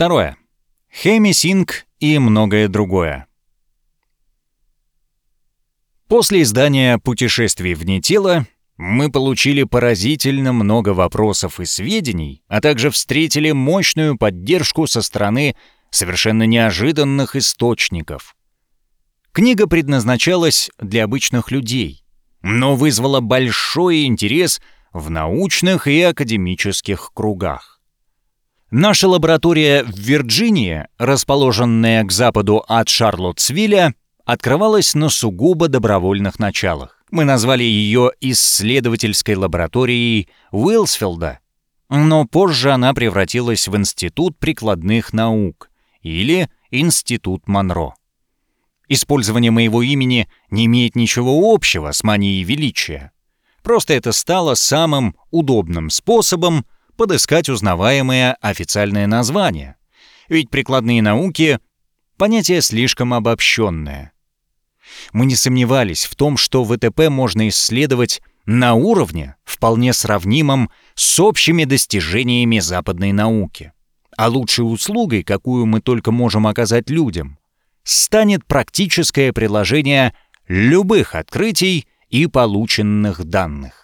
Второе. Хемисинг и многое другое. После издания «Путешествий вне тела» мы получили поразительно много вопросов и сведений, а также встретили мощную поддержку со стороны совершенно неожиданных источников. Книга предназначалась для обычных людей, но вызвала большой интерес в научных и академических кругах. Наша лаборатория в Вирджинии, расположенная к западу от Шарлоттсвилля, открывалась на сугубо добровольных началах. Мы назвали ее исследовательской лабораторией Уилсфилда, но позже она превратилась в Институт прикладных наук или Институт Монро. Использование моего имени не имеет ничего общего с манией величия. Просто это стало самым удобным способом подыскать узнаваемое официальное название. Ведь прикладные науки — понятие слишком обобщенное. Мы не сомневались в том, что ВТП можно исследовать на уровне, вполне сравнимом с общими достижениями западной науки. А лучшей услугой, какую мы только можем оказать людям, станет практическое приложение любых открытий и полученных данных.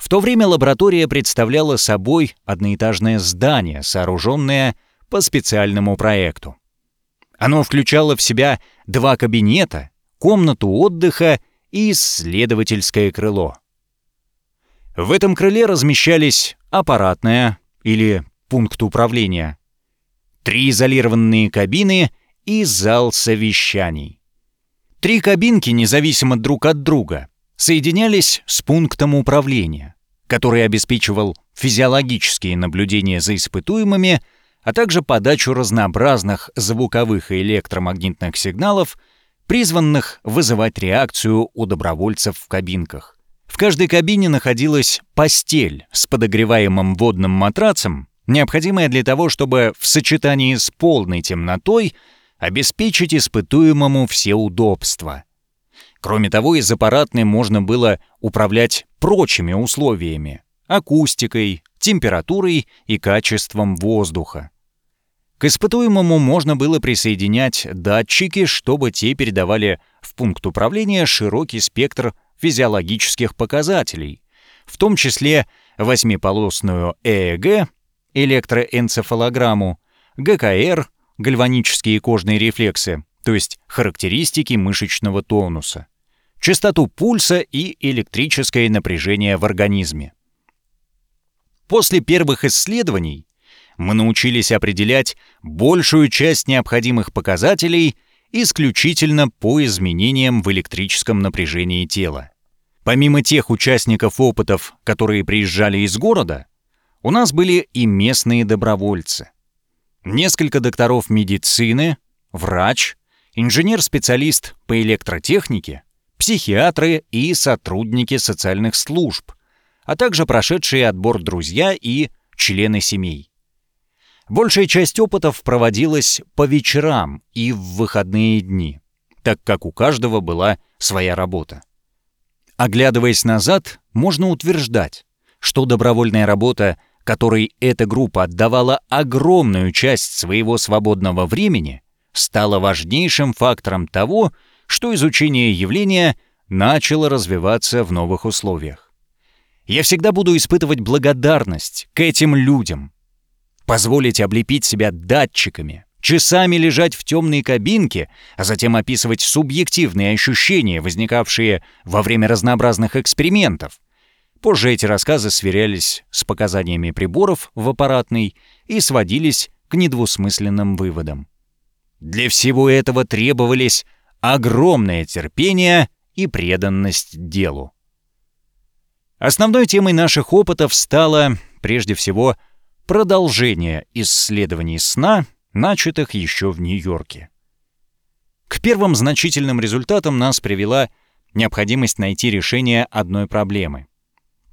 В то время лаборатория представляла собой одноэтажное здание, сооруженное по специальному проекту. Оно включало в себя два кабинета, комнату отдыха и исследовательское крыло. В этом крыле размещались аппаратная или пункт управления, три изолированные кабины и зал совещаний. Три кабинки, независимо друг от друга, соединялись с пунктом управления, который обеспечивал физиологические наблюдения за испытуемыми, а также подачу разнообразных звуковых и электромагнитных сигналов, призванных вызывать реакцию у добровольцев в кабинках. В каждой кабине находилась постель с подогреваемым водным матрацем, необходимая для того, чтобы в сочетании с полной темнотой обеспечить испытуемому все удобства — Кроме того, из аппаратной можно было управлять прочими условиями — акустикой, температурой и качеством воздуха. К испытуемому можно было присоединять датчики, чтобы те передавали в пункт управления широкий спектр физиологических показателей, в том числе восьмиполосную ЭЭГ, электроэнцефалограмму, ГКР, гальванические кожные рефлексы, то есть характеристики мышечного тонуса частоту пульса и электрическое напряжение в организме. После первых исследований мы научились определять большую часть необходимых показателей исключительно по изменениям в электрическом напряжении тела. Помимо тех участников опытов, которые приезжали из города, у нас были и местные добровольцы. Несколько докторов медицины, врач, инженер-специалист по электротехнике, психиатры и сотрудники социальных служб, а также прошедшие отбор друзья и члены семей. Большая часть опытов проводилась по вечерам и в выходные дни, так как у каждого была своя работа. Оглядываясь назад, можно утверждать, что добровольная работа, которой эта группа отдавала огромную часть своего свободного времени, стала важнейшим фактором того, что изучение явления начало развиваться в новых условиях. Я всегда буду испытывать благодарность к этим людям. Позволить облепить себя датчиками, часами лежать в темной кабинке, а затем описывать субъективные ощущения, возникавшие во время разнообразных экспериментов. Позже эти рассказы сверялись с показаниями приборов в аппаратной и сводились к недвусмысленным выводам. Для всего этого требовались огромное терпение и преданность делу. Основной темой наших опытов стало, прежде всего, продолжение исследований сна, начатых еще в Нью-Йорке. К первым значительным результатам нас привела необходимость найти решение одной проблемы.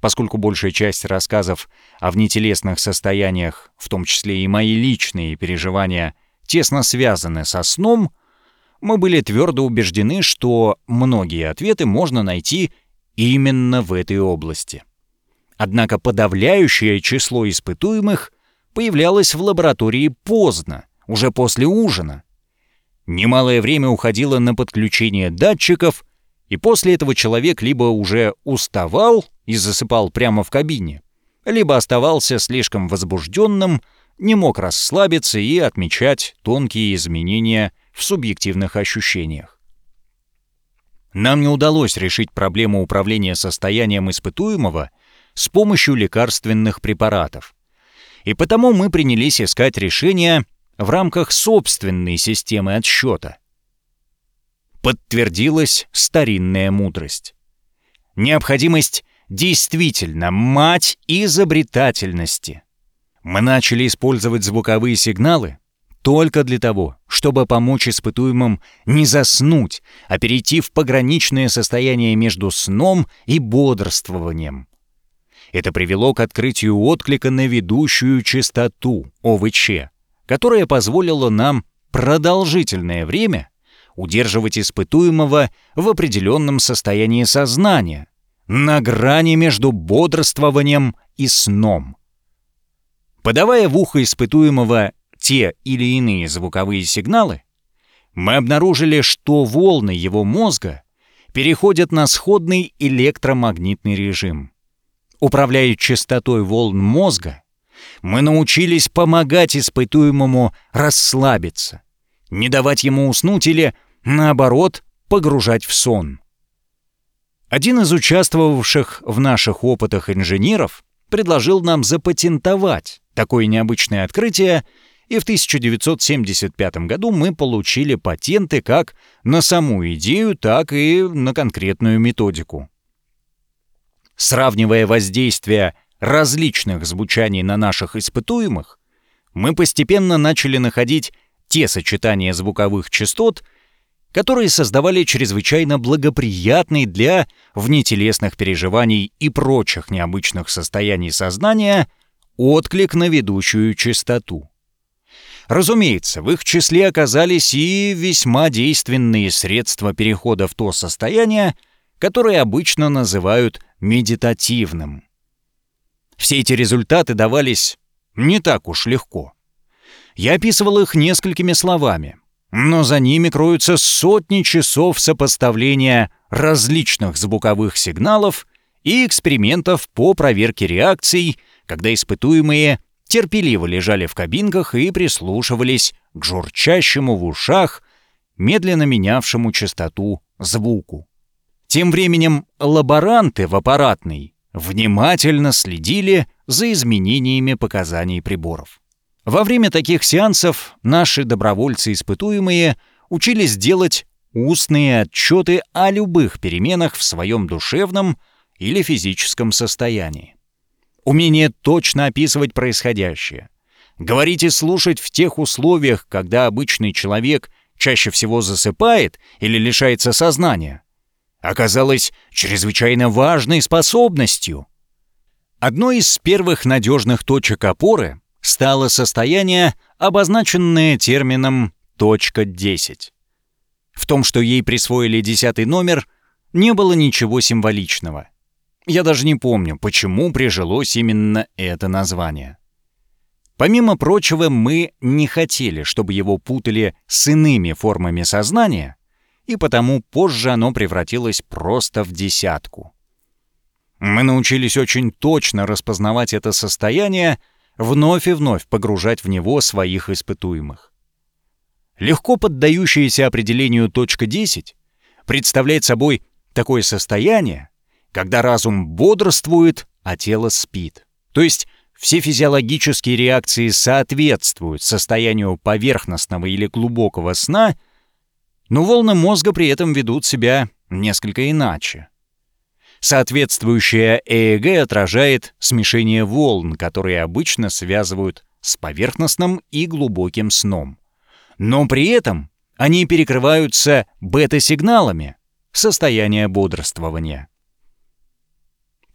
Поскольку большая часть рассказов о внетелесных состояниях, в том числе и мои личные переживания, тесно связаны со сном, мы были твердо убеждены, что многие ответы можно найти именно в этой области. Однако подавляющее число испытуемых появлялась в лаборатории поздно, уже после ужина. Немалое время уходило на подключение датчиков, и после этого человек либо уже уставал и засыпал прямо в кабине, либо оставался слишком возбужденным, не мог расслабиться и отмечать тонкие изменения в субъективных ощущениях. Нам не удалось решить проблему управления состоянием испытуемого с помощью лекарственных препаратов. И потому мы принялись искать решение в рамках собственной системы отсчета. Подтвердилась старинная мудрость. Необходимость действительно мать изобретательности. Мы начали использовать звуковые сигналы только для того, чтобы помочь испытуемым не заснуть, а перейти в пограничное состояние между сном и бодрствованием. Это привело к открытию отклика на ведущую частоту ОВЧ, которая позволила нам продолжительное время удерживать испытуемого в определенном состоянии сознания, на грани между бодрствованием и сном. Подавая в ухо испытуемого те или иные звуковые сигналы, мы обнаружили, что волны его мозга переходят на сходный электромагнитный режим. Управляя частотой волн мозга, мы научились помогать испытуемому расслабиться, не давать ему уснуть или, наоборот, погружать в сон. Один из участвовавших в наших опытах инженеров предложил нам запатентовать такое необычное открытие, и в 1975 году мы получили патенты как на саму идею, так и на конкретную методику. Сравнивая воздействие различных звучаний на наших испытуемых, мы постепенно начали находить те сочетания звуковых частот, которые создавали чрезвычайно благоприятный для внетелесных переживаний и прочих необычных состояний сознания отклик на ведущую частоту. Разумеется, в их числе оказались и весьма действенные средства перехода в то состояние, которое обычно называют медитативным. Все эти результаты давались не так уж легко. Я описывал их несколькими словами, но за ними кроются сотни часов сопоставления различных звуковых сигналов и экспериментов по проверке реакций, когда испытуемые терпеливо лежали в кабинках и прислушивались к журчащему в ушах, медленно менявшему частоту звуку. Тем временем лаборанты в аппаратной внимательно следили за изменениями показаний приборов. Во время таких сеансов наши добровольцы-испытуемые учились делать устные отчеты о любых переменах в своем душевном или физическом состоянии. Умение точно описывать происходящее. Говорить и слушать в тех условиях, когда обычный человек чаще всего засыпает или лишается сознания, оказалось чрезвычайно важной способностью. Одной из первых надежных точек опоры стало состояние, обозначенное термином «точка 10». В том, что ей присвоили десятый номер, не было ничего символичного. Я даже не помню, почему прижилось именно это название. Помимо прочего, мы не хотели, чтобы его путали с иными формами сознания, и потому позже оно превратилось просто в десятку. Мы научились очень точно распознавать это состояние, вновь и вновь погружать в него своих испытуемых. Легко поддающееся определению точка 10 представляет собой такое состояние, когда разум бодрствует, а тело спит. То есть все физиологические реакции соответствуют состоянию поверхностного или глубокого сна — но волны мозга при этом ведут себя несколько иначе. Соответствующее ЭЭГ отражает смешение волн, которые обычно связывают с поверхностным и глубоким сном. Но при этом они перекрываются бета-сигналами состояния бодрствования.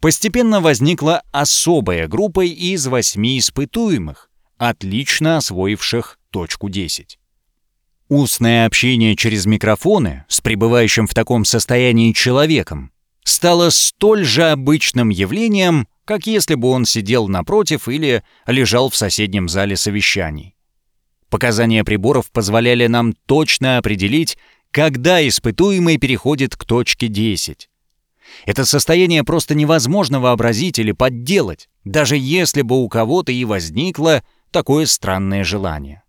Постепенно возникла особая группа из восьми испытуемых, отлично освоивших точку 10. Устное общение через микрофоны с пребывающим в таком состоянии человеком стало столь же обычным явлением, как если бы он сидел напротив или лежал в соседнем зале совещаний. Показания приборов позволяли нам точно определить, когда испытуемый переходит к точке 10. Это состояние просто невозможно вообразить или подделать, даже если бы у кого-то и возникло такое странное желание.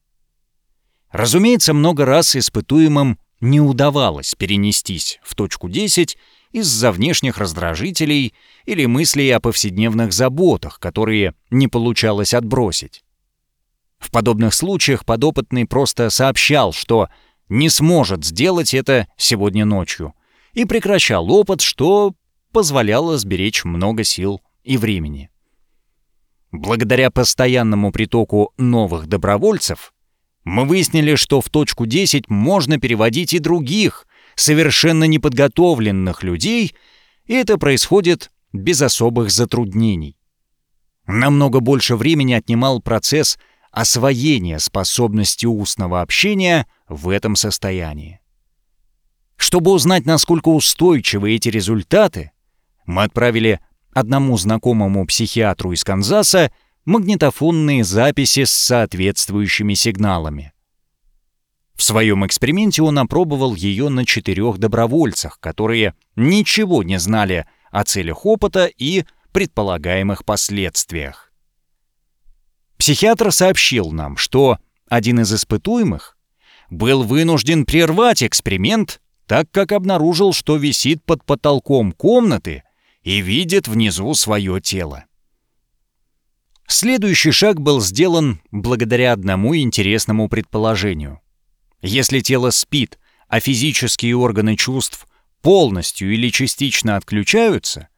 Разумеется, много раз испытуемым не удавалось перенестись в точку 10 из-за внешних раздражителей или мыслей о повседневных заботах, которые не получалось отбросить. В подобных случаях подопытный просто сообщал, что не сможет сделать это сегодня ночью, и прекращал опыт, что позволяло сберечь много сил и времени. Благодаря постоянному притоку новых добровольцев мы выяснили, что в точку 10 можно переводить и других, совершенно неподготовленных людей, и это происходит без особых затруднений. Намного больше времени отнимал процесс освоения способности устного общения в этом состоянии. Чтобы узнать, насколько устойчивы эти результаты, мы отправили одному знакомому психиатру из Канзаса магнитофонные записи с соответствующими сигналами. В своем эксперименте он опробовал ее на четырех добровольцах, которые ничего не знали о целях опыта и предполагаемых последствиях. Психиатр сообщил нам, что один из испытуемых был вынужден прервать эксперимент, так как обнаружил, что висит под потолком комнаты и видит внизу свое тело. Следующий шаг был сделан благодаря одному интересному предположению. Если тело спит, а физические органы чувств полностью или частично отключаются,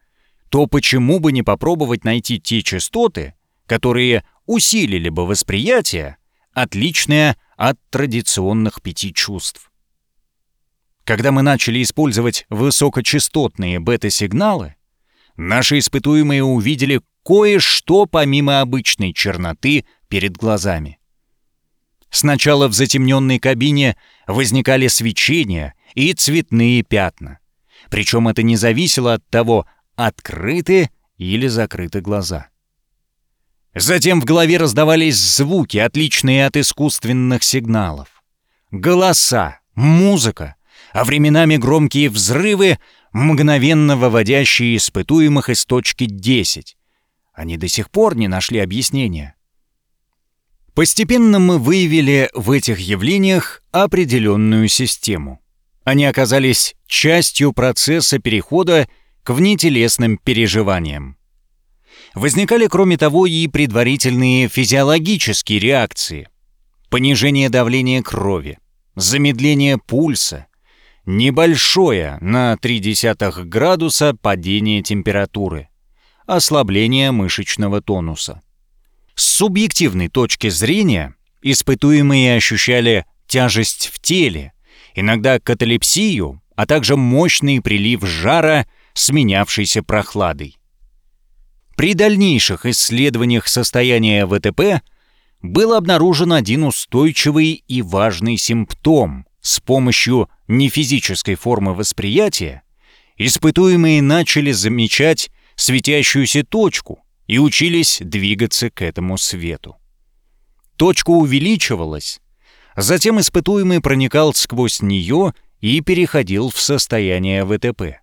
то почему бы не попробовать найти те частоты, которые усилили бы восприятие, отличное от традиционных пяти чувств. Когда мы начали использовать высокочастотные бета-сигналы, наши испытуемые увидели кое-что помимо обычной черноты перед глазами. Сначала в затемненной кабине возникали свечения и цветные пятна. Причем это не зависело от того, открыты или закрыты глаза. Затем в голове раздавались звуки, отличные от искусственных сигналов. Голоса, музыка, а временами громкие взрывы, мгновенно выводящие испытуемых из точки 10. Они до сих пор не нашли объяснения. Постепенно мы выявили в этих явлениях определенную систему. Они оказались частью процесса перехода к внетелесным переживаниям. Возникали, кроме того, и предварительные физиологические реакции. Понижение давления крови, замедление пульса, небольшое на 0,3 градуса падение температуры, ослабление мышечного тонуса. С субъективной точки зрения испытуемые ощущали тяжесть в теле, иногда каталепсию, а также мощный прилив жара, сменявшийся прохладой. При дальнейших исследованиях состояния ВТП был обнаружен один устойчивый и важный симптом. С помощью нефизической формы восприятия испытуемые начали замечать светящуюся точку, и учились двигаться к этому свету. Точка увеличивалась, затем испытуемый проникал сквозь нее и переходил в состояние ВТП.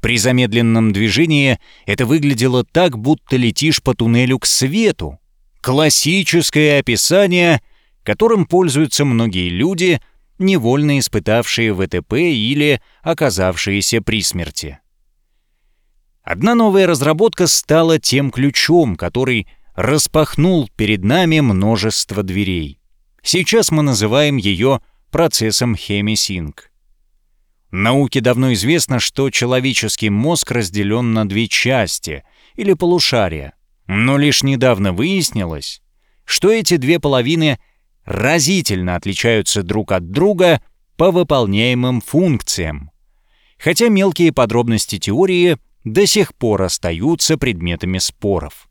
При замедленном движении это выглядело так, будто летишь по туннелю к свету. Классическое описание, которым пользуются многие люди, невольно испытавшие ВТП или оказавшиеся при смерти. Одна новая разработка стала тем ключом, который распахнул перед нами множество дверей. Сейчас мы называем ее процессом хемисинк. Науке давно известно, что человеческий мозг разделен на две части или полушария, но лишь недавно выяснилось, что эти две половины разительно отличаются друг от друга по выполняемым функциям, хотя мелкие подробности теории до сих пор остаются предметами споров.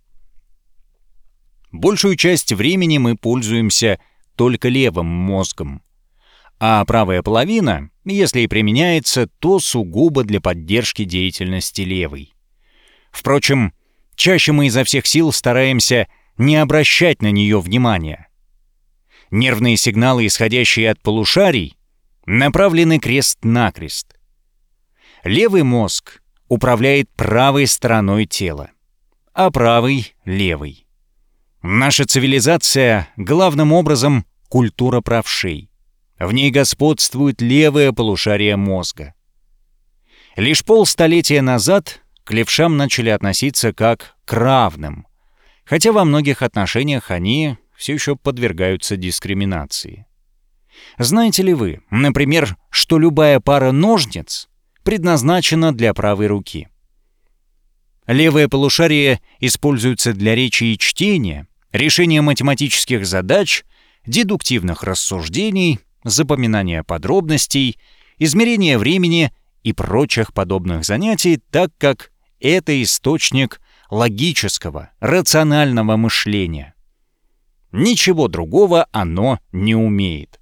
Большую часть времени мы пользуемся только левым мозгом, а правая половина, если и применяется, то сугубо для поддержки деятельности левой. Впрочем, Чаще мы изо всех сил стараемся не обращать на нее внимания. Нервные сигналы, исходящие от полушарий, направлены крест-накрест. Левый мозг управляет правой стороной тела, а правый — левый. Наша цивилизация главным образом культура правшей. В ней господствует левое полушарие мозга. Лишь полстолетия назад к левшам начали относиться как к равным, хотя во многих отношениях они все еще подвергаются дискриминации. Знаете ли вы, например, что любая пара ножниц предназначена для правой руки? Левое полушарие используется для речи и чтения, решения математических задач, дедуктивных рассуждений, запоминания подробностей, измерения времени и прочих подобных занятий, так как это источник логического, рационального мышления. Ничего другого оно не умеет.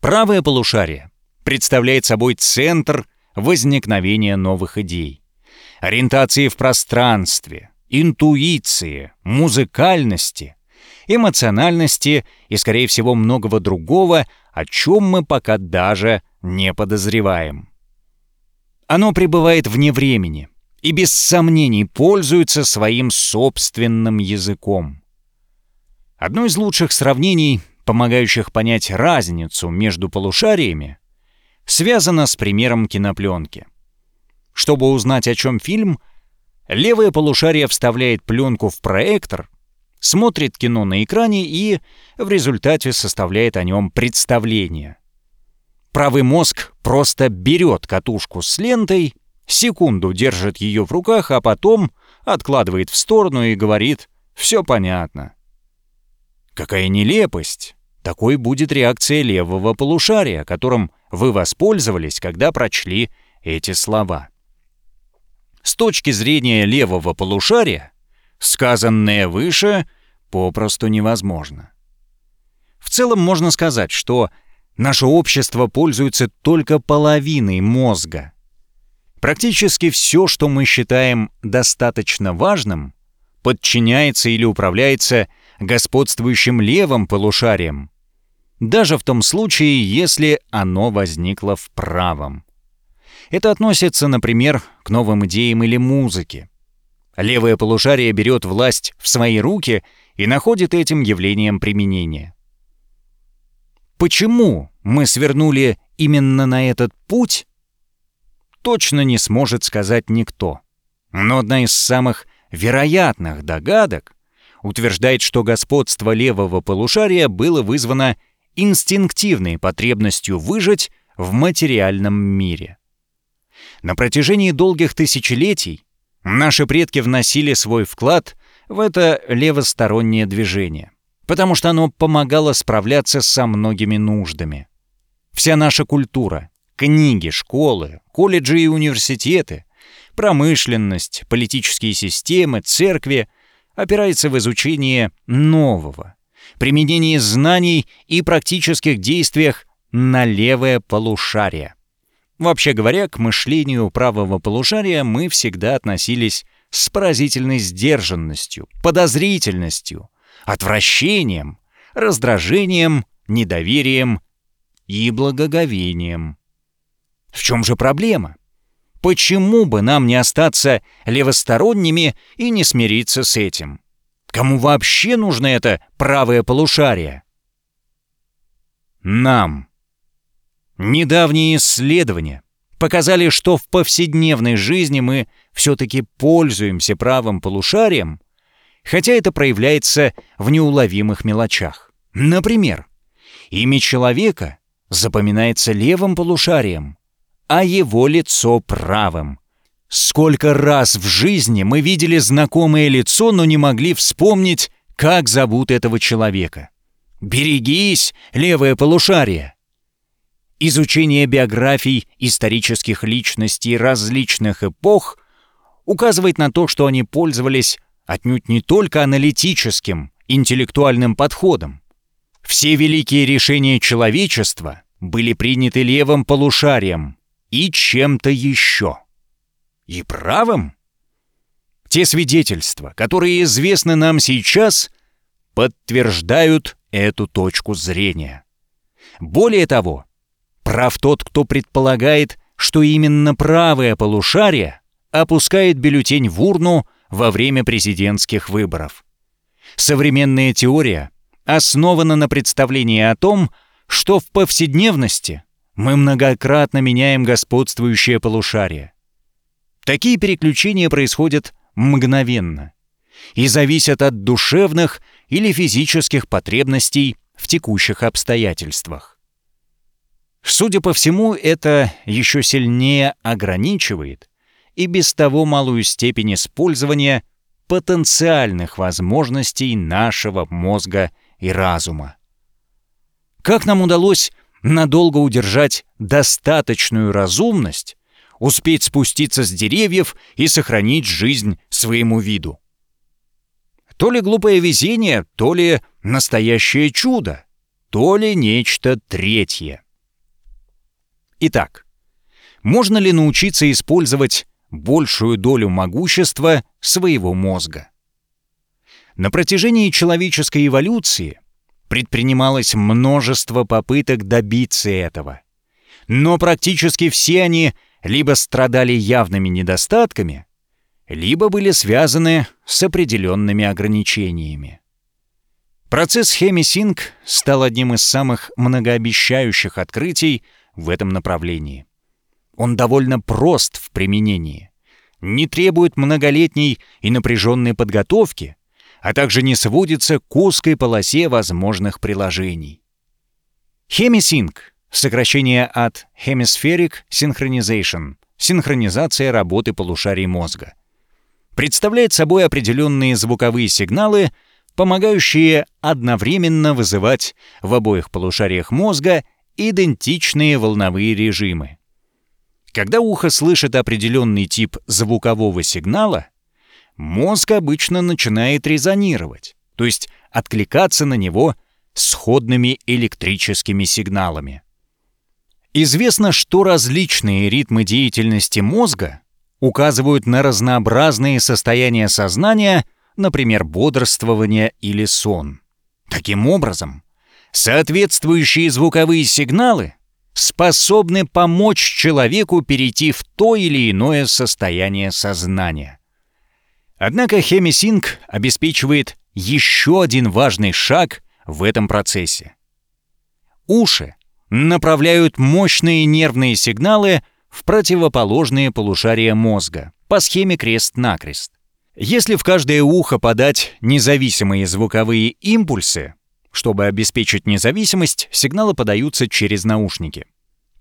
Правое полушарие представляет собой центр возникновения новых идей, ориентации в пространстве, интуиции, музыкальности, эмоциональности и, скорее всего, многого другого, о чем мы пока даже не подозреваем. Оно пребывает вне времени и без сомнений пользуется своим собственным языком. Одно из лучших сравнений, помогающих понять разницу между полушариями, связано с примером кинопленки. Чтобы узнать, о чем фильм, левое полушарие вставляет пленку в проектор, смотрит кино на экране и в результате составляет о нем представление. Правый мозг просто берет катушку с лентой, секунду держит ее в руках, а потом откладывает в сторону и говорит «все понятно». Какая нелепость! Такой будет реакция левого полушария, которым вы воспользовались, когда прочли эти слова. С точки зрения левого полушария, сказанное выше попросту невозможно. В целом можно сказать, что наше общество пользуется только половиной мозга. Практически все, что мы считаем достаточно важным, подчиняется или управляется господствующим левым полушарием, даже в том случае, если оно возникло в правом. Это относится, например, к новым идеям или музыке. Левое полушарие берет власть в свои руки и находит этим явлением применение. Почему мы свернули именно на этот путь, точно не сможет сказать никто. Но одна из самых вероятных догадок утверждает, что господство левого полушария было вызвано инстинктивной потребностью выжить в материальном мире. На протяжении долгих тысячелетий наши предки вносили свой вклад в это левостороннее движение, потому что оно помогало справляться со многими нуждами. Вся наша культура, книги, школы, колледжи и университеты, промышленность, политические системы, церкви опирается в изучении нового, применении знаний и практических действиях на левое полушарие. Вообще говоря, к мышлению правого полушария мы всегда относились с поразительной сдержанностью, подозрительностью, отвращением, раздражением, недоверием и благоговением. В чем же проблема? Почему бы нам не остаться левосторонними и не смириться с этим? Кому вообще нужно это правое полушарие? Нам. Недавние исследования показали, что в повседневной жизни мы все-таки пользуемся правым полушарием, хотя это проявляется в неуловимых мелочах. Например, имя человека запоминается левым полушарием, а его лицо правым. Сколько раз в жизни мы видели знакомое лицо, но не могли вспомнить, как зовут этого человека. Берегись, левое полушарие! Изучение биографий исторических личностей различных эпох указывает на то, что они пользовались отнюдь не только аналитическим, интеллектуальным подходом. Все великие решения человечества были приняты левым полушарием и чем-то еще. И правым? Те свидетельства, которые известны нам сейчас, подтверждают эту точку зрения. Более того, прав тот, кто предполагает, что именно правое полушарие опускает бюллетень в урну во время президентских выборов. Современная теория основана на представлении о том, что в повседневности мы многократно меняем господствующее полушарие. Такие переключения происходят мгновенно и зависят от душевных или физических потребностей в текущих обстоятельствах. Судя по всему, это еще сильнее ограничивает и без того малую степень использования потенциальных возможностей нашего мозга и разума. Как нам удалось надолго удержать достаточную разумность, успеть спуститься с деревьев и сохранить жизнь своему виду? То ли глупое везение, то ли настоящее чудо, то ли нечто третье. Итак, можно ли научиться использовать большую долю могущества своего мозга? На протяжении человеческой эволюции предпринималось множество попыток добиться этого. Но практически все они либо страдали явными недостатками, либо были связаны с определенными ограничениями. Процесс хемисинк стал одним из самых многообещающих открытий в этом направлении. Он довольно прост в применении, не требует многолетней и напряженной подготовки, а также не сводится к узкой полосе возможных приложений. HemiSync — сокращение от Hemispheric Synchronization — синхронизация работы полушарий мозга. Представляет собой определенные звуковые сигналы, помогающие одновременно вызывать в обоих полушариях мозга идентичные волновые режимы. Когда ухо слышит определенный тип звукового сигнала — мозг обычно начинает резонировать, то есть откликаться на него сходными электрическими сигналами. Известно, что различные ритмы деятельности мозга указывают на разнообразные состояния сознания, например, бодрствование или сон. Таким образом, соответствующие звуковые сигналы способны помочь человеку перейти в то или иное состояние сознания. Однако хемисинк обеспечивает еще один важный шаг в этом процессе. Уши направляют мощные нервные сигналы в противоположные полушария мозга по схеме крест-накрест. Если в каждое ухо подать независимые звуковые импульсы, чтобы обеспечить независимость, сигналы подаются через наушники.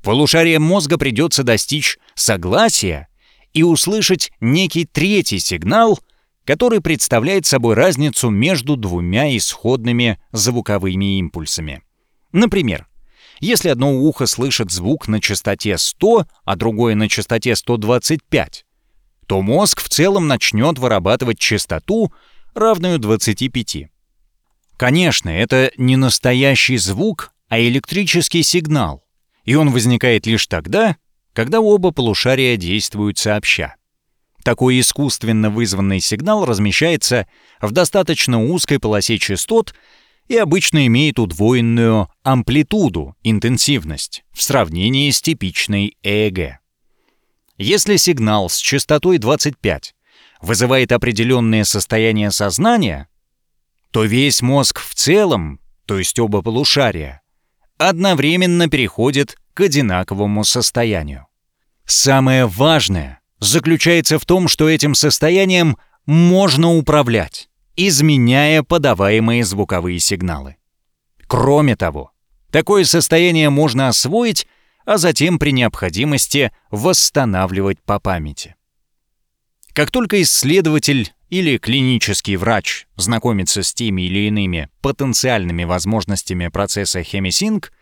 Полушариям мозга придется достичь согласия и услышать некий третий сигнал, который представляет собой разницу между двумя исходными звуковыми импульсами. Например, если одно ухо слышит звук на частоте 100, а другое на частоте 125, то мозг в целом начнет вырабатывать частоту, равную 25. Конечно, это не настоящий звук, а электрический сигнал, и он возникает лишь тогда, когда оба полушария действуют сообща. Такой искусственно вызванный сигнал размещается в достаточно узкой полосе частот и обычно имеет удвоенную амплитуду, интенсивность, в сравнении с типичной ЭЭГ. Если сигнал с частотой 25 вызывает определенное состояние сознания, то весь мозг в целом, то есть оба полушария, одновременно переходит к одинаковому состоянию. Самое важное заключается в том, что этим состоянием можно управлять, изменяя подаваемые звуковые сигналы. Кроме того, такое состояние можно освоить, а затем при необходимости восстанавливать по памяти. Как только исследователь или клинический врач знакомится с теми или иными потенциальными возможностями процесса хемисинк,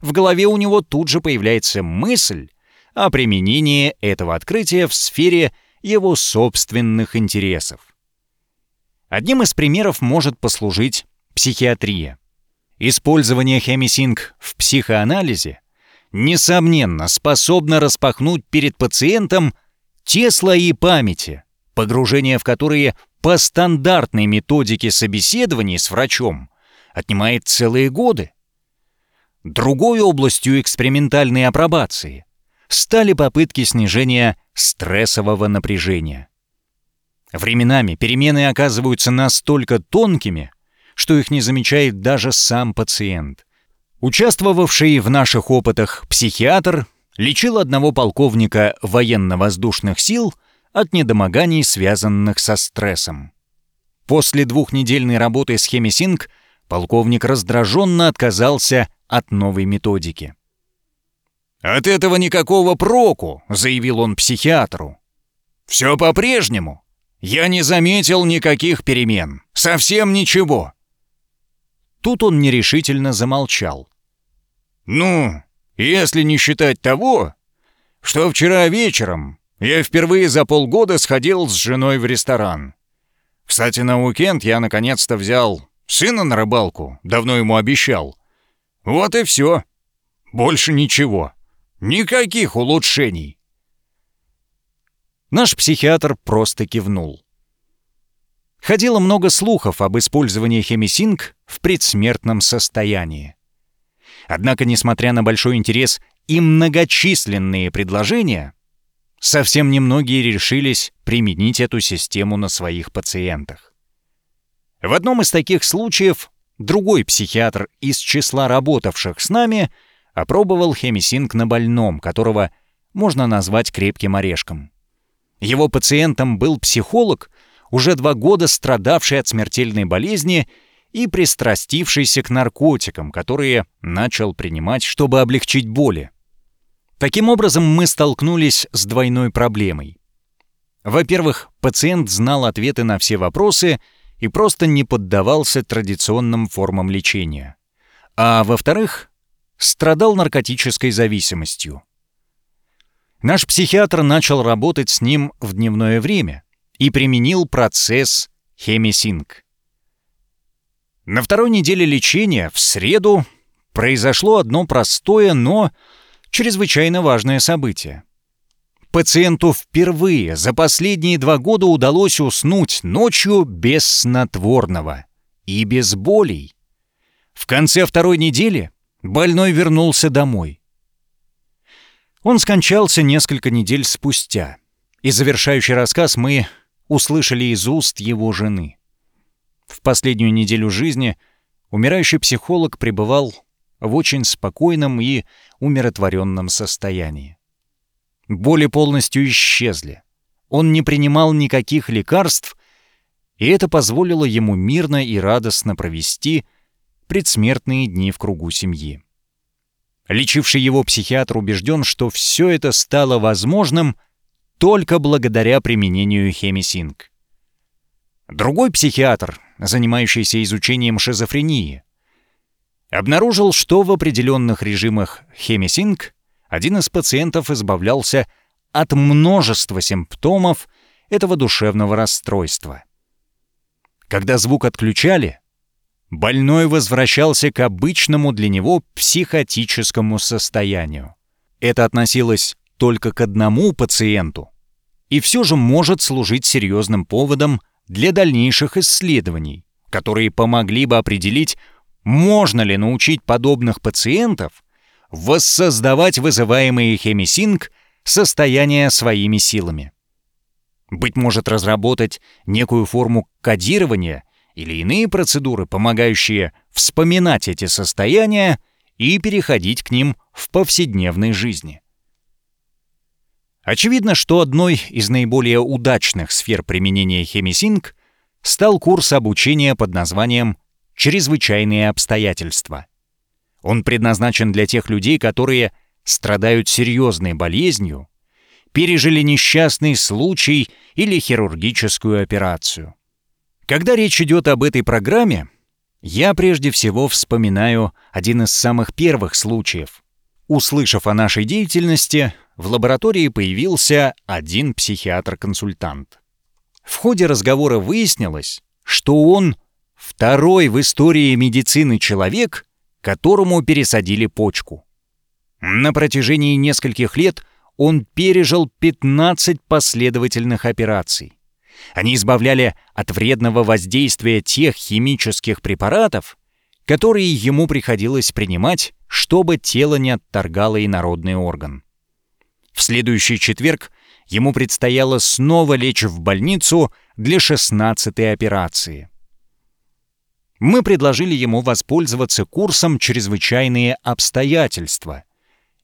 в голове у него тут же появляется мысль, о применении этого открытия в сфере его собственных интересов. Одним из примеров может послужить психиатрия. Использование хемисинг в психоанализе несомненно способно распахнуть перед пациентом те слои памяти, погружение в которые по стандартной методике собеседований с врачом отнимает целые годы. Другой областью экспериментальной апробации стали попытки снижения стрессового напряжения. Временами перемены оказываются настолько тонкими, что их не замечает даже сам пациент. Участвовавший в наших опытах психиатр лечил одного полковника военно-воздушных сил от недомоганий, связанных со стрессом. После двухнедельной работы с Хемисинг полковник раздраженно отказался от новой методики. «От этого никакого проку», — заявил он психиатру. «Все по-прежнему. Я не заметил никаких перемен. Совсем ничего». Тут он нерешительно замолчал. «Ну, если не считать того, что вчера вечером я впервые за полгода сходил с женой в ресторан. Кстати, на уикенд я наконец-то взял сына на рыбалку, давно ему обещал. Вот и все. Больше ничего. Никаких улучшений. Наш психиатр просто кивнул. Ходило много слухов об использовании хемисинг в предсмертном состоянии. Однако, несмотря на большой интерес и многочисленные предложения, совсем немногие решились применить эту систему на своих пациентах. В одном из таких случаев другой психиатр из числа работавших с нами опробовал хемисинг на больном, которого можно назвать крепким орешком. Его пациентом был психолог, уже два года страдавший от смертельной болезни и пристрастившийся к наркотикам, которые начал принимать, чтобы облегчить боли. Таким образом, мы столкнулись с двойной проблемой. Во-первых, пациент знал ответы на все вопросы и просто не поддавался традиционным формам лечения. А во-вторых, страдал наркотической зависимостью. Наш психиатр начал работать с ним в дневное время и применил процесс хемисинг. На второй неделе лечения, в среду, произошло одно простое, но чрезвычайно важное событие. Пациенту впервые за последние два года удалось уснуть ночью без снотворного и без болей. В конце второй недели больной вернулся домой. Он скончался несколько недель спустя, и завершающий рассказ мы услышали из уст его жены. В последнюю неделю жизни умирающий психолог пребывал в очень спокойном и умиротворенном состоянии. Боли полностью исчезли. Он не принимал никаких лекарств, и это позволило ему мирно и радостно провести предсмертные дни в кругу семьи. Лечивший его психиатр убежден, что все это стало возможным только благодаря применению хемисинг. Другой психиатр, занимающийся изучением шизофрении, обнаружил, что в определенных режимах хемисинг один из пациентов избавлялся от множества симптомов этого душевного расстройства. Когда звук отключали, больной возвращался к обычному для него психотическому состоянию. Это относилось только к одному пациенту, и все же может служить серьезным поводом для дальнейших исследований, которые помогли бы определить, можно ли научить подобных пациентов воссоздавать вызываемые хемисинг состояния своими силами. Быть может, разработать некую форму кодирования или иные процедуры, помогающие вспоминать эти состояния и переходить к ним в повседневной жизни. Очевидно, что одной из наиболее удачных сфер применения хемисинг стал курс обучения под названием «Чрезвычайные обстоятельства». Он предназначен для тех людей, которые страдают серьезной болезнью, пережили несчастный случай или хирургическую операцию. Когда речь идет об этой программе, я прежде всего вспоминаю один из самых первых случаев. Услышав о нашей деятельности, в лаборатории появился один психиатр-консультант. В ходе разговора выяснилось, что он второй в истории медицины человек, которому пересадили почку. На протяжении нескольких лет он пережил 15 последовательных операций. Они избавляли от вредного воздействия тех химических препаратов, которые ему приходилось принимать, чтобы тело не отторгало инородный орган. В следующий четверг ему предстояло снова лечь в больницу для шестнадцатой операции. Мы предложили ему воспользоваться курсом «Чрезвычайные обстоятельства»,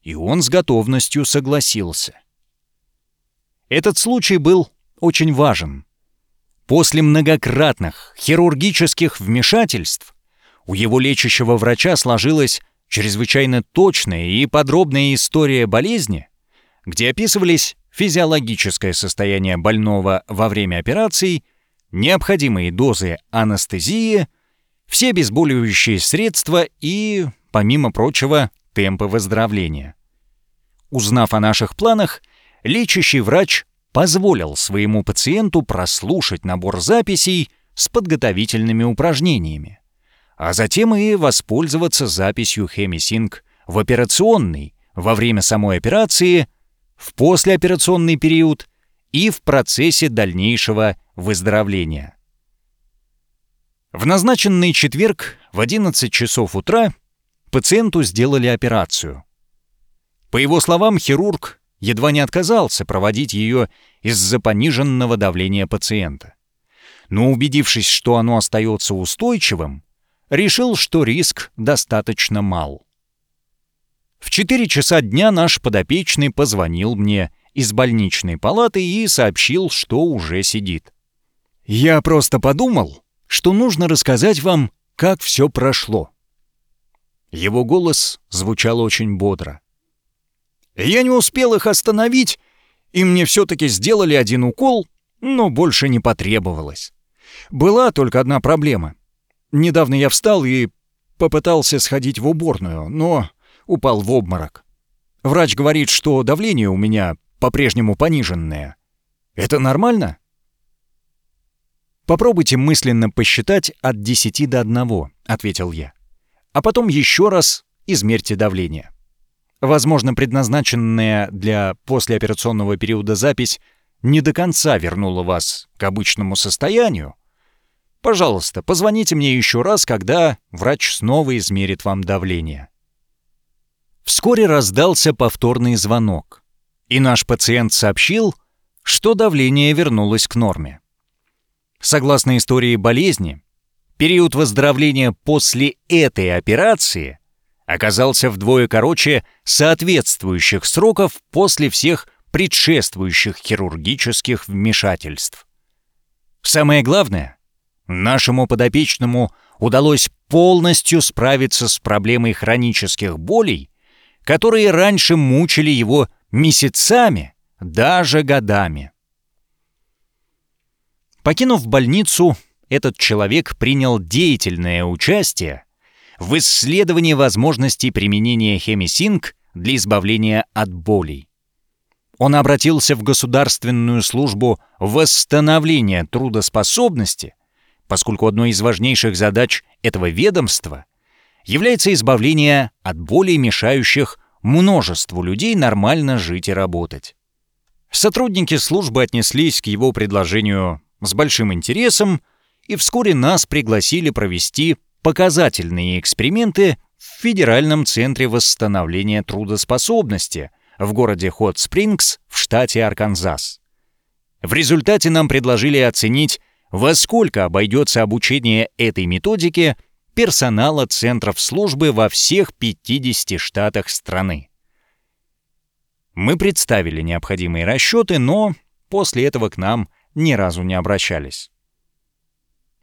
и он с готовностью согласился. Этот случай был очень важен. После многократных хирургических вмешательств у его лечащего врача сложилась чрезвычайно точная и подробная история болезни, где описывались физиологическое состояние больного во время операций, необходимые дозы анестезии, все обезболивающие средства и, помимо прочего, темпы выздоровления. Узнав о наших планах, лечащий врач позволил своему пациенту прослушать набор записей с подготовительными упражнениями, а затем и воспользоваться записью Хемисинг в операционной во время самой операции, в послеоперационный период и в процессе дальнейшего выздоровления. В назначенный четверг в 11 часов утра пациенту сделали операцию. По его словам, хирург едва не отказался проводить ее из-за пониженного давления пациента. Но убедившись, что оно остается устойчивым, решил, что риск достаточно мал. В 4 часа дня наш подопечный позвонил мне из больничной палаты и сообщил, что уже сидит. «Я просто подумал, что нужно рассказать вам, как все прошло». Его голос звучал очень бодро. Я не успел их остановить, и мне все-таки сделали один укол, но больше не потребовалось. Была только одна проблема. Недавно я встал и попытался сходить в уборную, но упал в обморок. Врач говорит, что давление у меня по-прежнему пониженное. Это нормально? Попробуйте мысленно посчитать от 10 до 1, ответил я. А потом еще раз измерьте давление. Возможно, предназначенная для послеоперационного периода запись не до конца вернула вас к обычному состоянию. Пожалуйста, позвоните мне еще раз, когда врач снова измерит вам давление. Вскоре раздался повторный звонок, и наш пациент сообщил, что давление вернулось к норме. Согласно истории болезни, период выздоровления после этой операции оказался вдвое короче соответствующих сроков после всех предшествующих хирургических вмешательств. Самое главное, нашему подопечному удалось полностью справиться с проблемой хронических болей, которые раньше мучили его месяцами, даже годами. Покинув больницу, этот человек принял деятельное участие в исследовании возможностей применения хемисинг для избавления от болей. Он обратился в Государственную службу восстановления трудоспособности, поскольку одной из важнейших задач этого ведомства является избавление от болей, мешающих множеству людей нормально жить и работать. Сотрудники службы отнеслись к его предложению с большим интересом, и вскоре нас пригласили провести показательные эксперименты в Федеральном центре восстановления трудоспособности в городе Хот-Спрингс в штате Арканзас. В результате нам предложили оценить, во сколько обойдется обучение этой методике персонала центров службы во всех 50 штатах страны. Мы представили необходимые расчеты, но после этого к нам ни разу не обращались.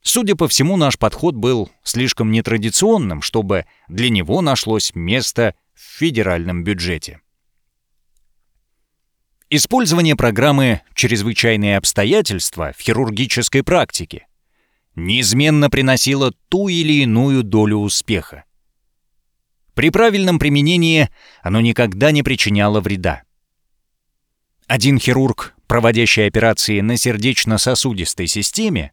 Судя по всему, наш подход был слишком нетрадиционным, чтобы для него нашлось место в федеральном бюджете. Использование программы «Чрезвычайные обстоятельства» в хирургической практике неизменно приносило ту или иную долю успеха. При правильном применении оно никогда не причиняло вреда. Один хирург, проводящий операции на сердечно-сосудистой системе,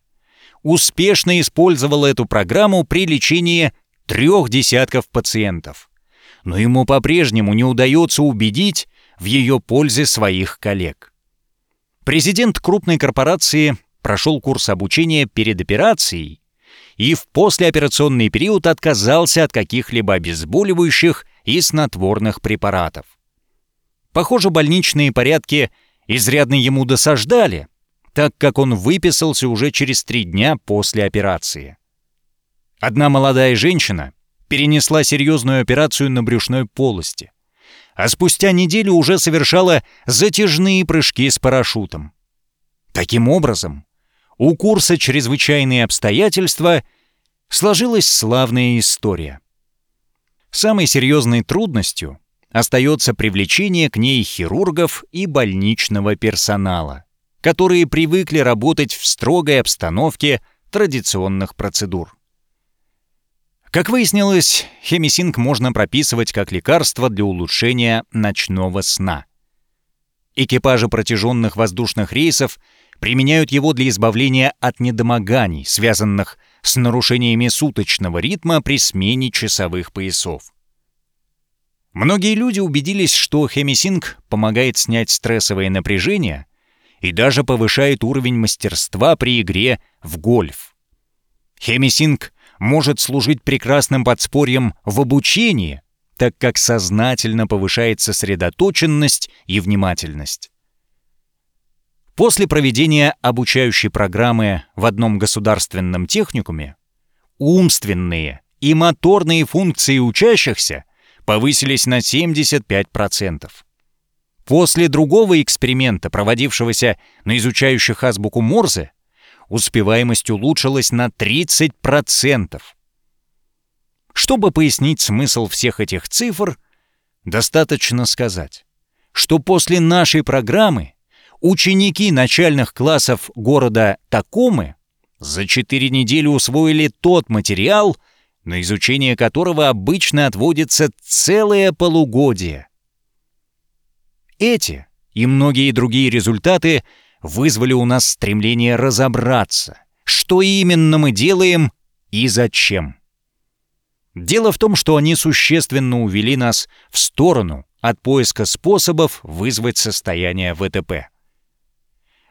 успешно использовал эту программу при лечении трех десятков пациентов. Но ему по-прежнему не удается убедить в ее пользе своих коллег. Президент крупной корпорации прошел курс обучения перед операцией и в послеоперационный период отказался от каких-либо обезболивающих и снотворных препаратов. Похоже, больничные порядки изрядно ему досаждали, так как он выписался уже через три дня после операции. Одна молодая женщина перенесла серьезную операцию на брюшной полости, а спустя неделю уже совершала затяжные прыжки с парашютом. Таким образом, у курса «Чрезвычайные обстоятельства» сложилась славная история. Самой серьезной трудностью остается привлечение к ней хирургов и больничного персонала, которые привыкли работать в строгой обстановке традиционных процедур. Как выяснилось, хемисинг можно прописывать как лекарство для улучшения ночного сна. Экипажи протяженных воздушных рейсов применяют его для избавления от недомоганий, связанных с нарушениями суточного ритма при смене часовых поясов. Многие люди убедились, что хемисинг помогает снять стрессовое напряжение и даже повышает уровень мастерства при игре в гольф. Хемисинг может служить прекрасным подспорьем в обучении, так как сознательно повышает сосредоточенность и внимательность. После проведения обучающей программы в одном государственном техникуме умственные и моторные функции учащихся повысились на 75%. После другого эксперимента, проводившегося на изучающих азбуку Морзе, успеваемость улучшилась на 30%. Чтобы пояснить смысл всех этих цифр, достаточно сказать, что после нашей программы ученики начальных классов города Такомы за 4 недели усвоили тот материал, на изучение которого обычно отводится целое полугодие. Эти и многие другие результаты вызвали у нас стремление разобраться, что именно мы делаем и зачем. Дело в том, что они существенно увели нас в сторону от поиска способов вызвать состояние ВТП.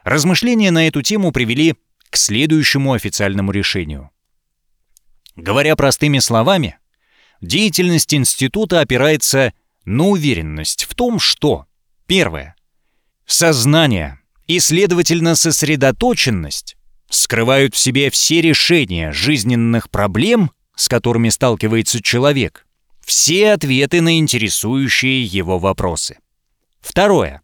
Размышления на эту тему привели к следующему официальному решению. Говоря простыми словами, деятельность института опирается на уверенность в том, что первое сознание и, следовательно, сосредоточенность скрывают в себе все решения жизненных проблем, с которыми сталкивается человек, все ответы на интересующие его вопросы. Второе.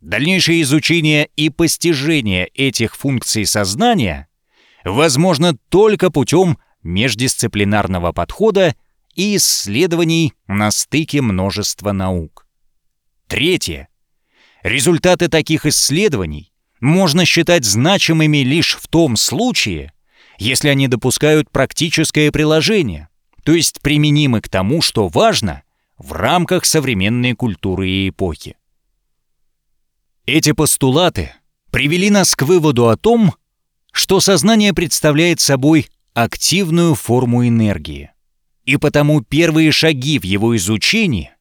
Дальнейшее изучение и постижение этих функций сознания возможно только путем междисциплинарного подхода и исследований на стыке множества наук. Третье. Результаты таких исследований можно считать значимыми лишь в том случае, если они допускают практическое приложение, то есть применимы к тому, что важно в рамках современной культуры и эпохи. Эти постулаты привели нас к выводу о том, что сознание представляет собой активную форму энергии, и потому первые шаги в его изучении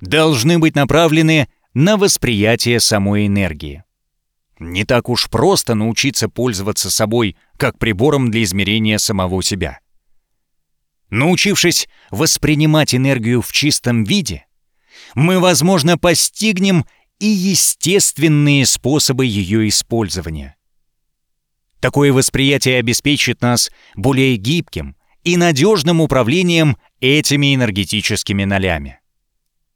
должны быть направлены на восприятие самой энергии. Не так уж просто научиться пользоваться собой как прибором для измерения самого себя. Научившись воспринимать энергию в чистом виде, мы, возможно, постигнем и естественные способы ее использования. Такое восприятие обеспечит нас более гибким и надежным управлением этими энергетическими нолями.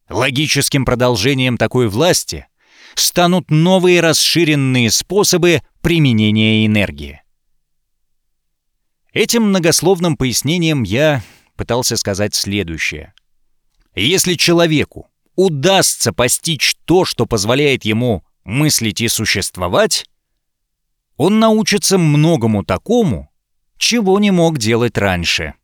Логическим продолжением такой власти станут новые расширенные способы применения энергии. Этим многословным пояснением я пытался сказать следующее. Если человеку удастся постичь то, что позволяет ему мыслить и существовать, он научится многому такому, чего не мог делать раньше.